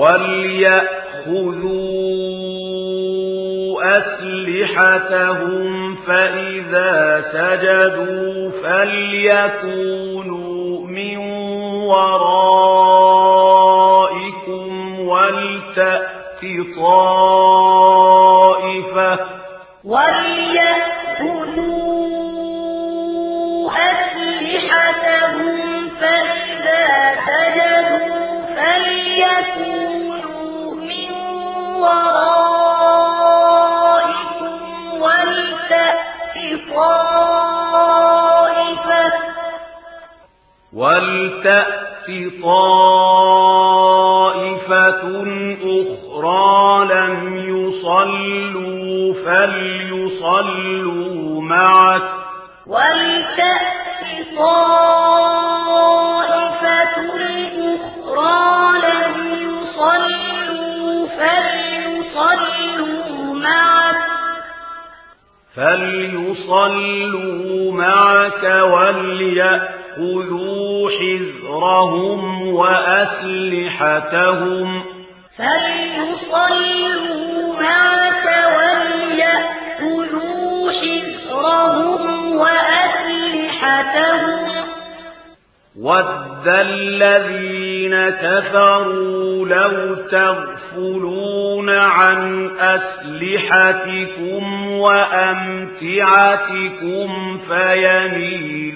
وَلْيَأْخُذُوا أَسْلِحَتَهُمْ فَإِذَا سَجَدُوا فَلْيَكُونُوا مِنْ وَرَائِكُمْ وَلْتَأْتِ طَائِفَةٌ ولتأت طائفة أخرى لم يصلوا فليصلوا معك. ولتأت طائفة أخرى لم يصلوا فليصلوا معك. فليصلوا معك وليأت خذوا حذرهم وأسلحتهم فليصلوا مات وليأخذوا حذرهم وأسلحتهم ود الذين كفروا لو تغفلون عن أسلحتكم وأمتعتكم فيمين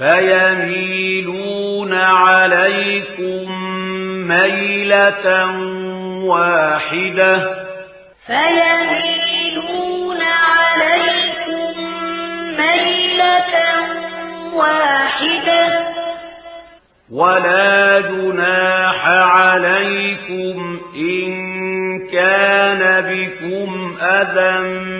فيميلون عليكم ميلة واحدة فيميلون عليكم ميلة واحدة ولا جناح عليكم إن كان بكم أذى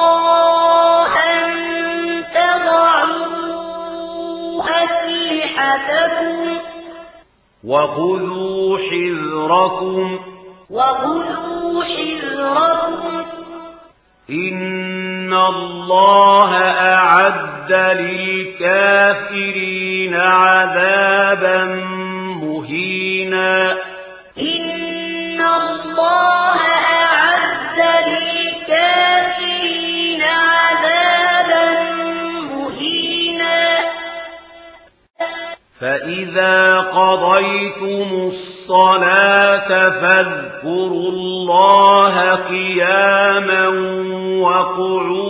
وَخُذُوا حِذْرَكُمْ وَخُذُوا حِذْرَكُمْ إِنَّ اللَّهَ أَعَدَّ لِلْكَافِرِينَ عَذَابًا مُهِينًا فَإِذَا قَضَيْتُمُ الصَّلَاةَ فَاذْكُرُوا اللَّهَ قِيَامًا وَقُعُودًا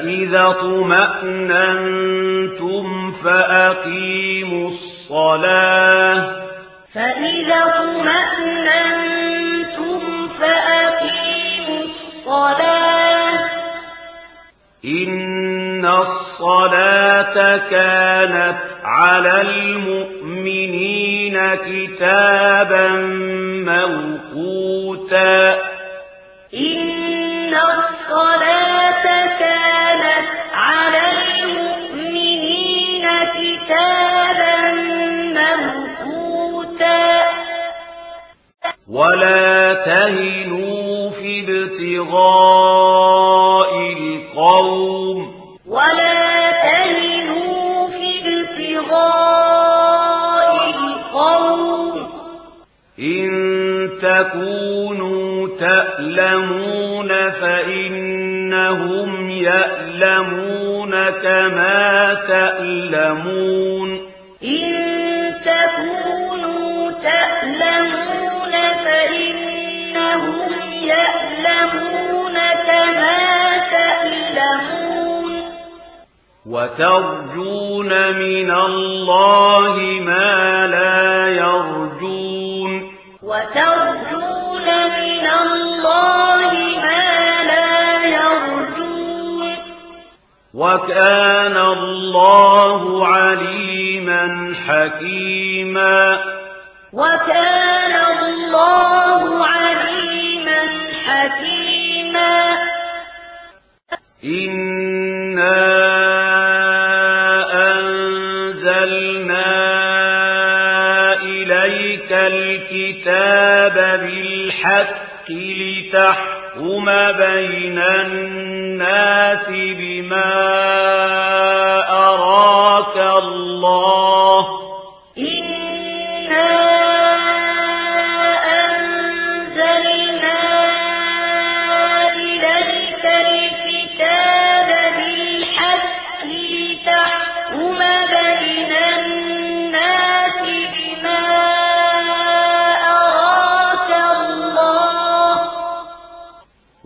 فإذا طمأننتم فأقيموا الصلاة فإذا طمأننتم فأقيموا الصلاة إن الصلاة كانت على المؤمنين كتابا موقوتا ولا تهنوا في ابتغاء القوم ولا تهنوا في ابتغاء القوم إن تكونوا تألمون فإنهم يألمون كما تألمون وترجون من الله ما لا يرجون. وترجون من الله ما لا يرجون. وكان الله عليما حكيما. وكان الكتاب بالحق لتحكم بين الناس بما أراك الله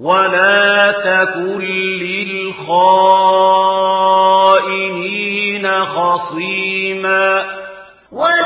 ولا تكن للخائنين خصيما ولا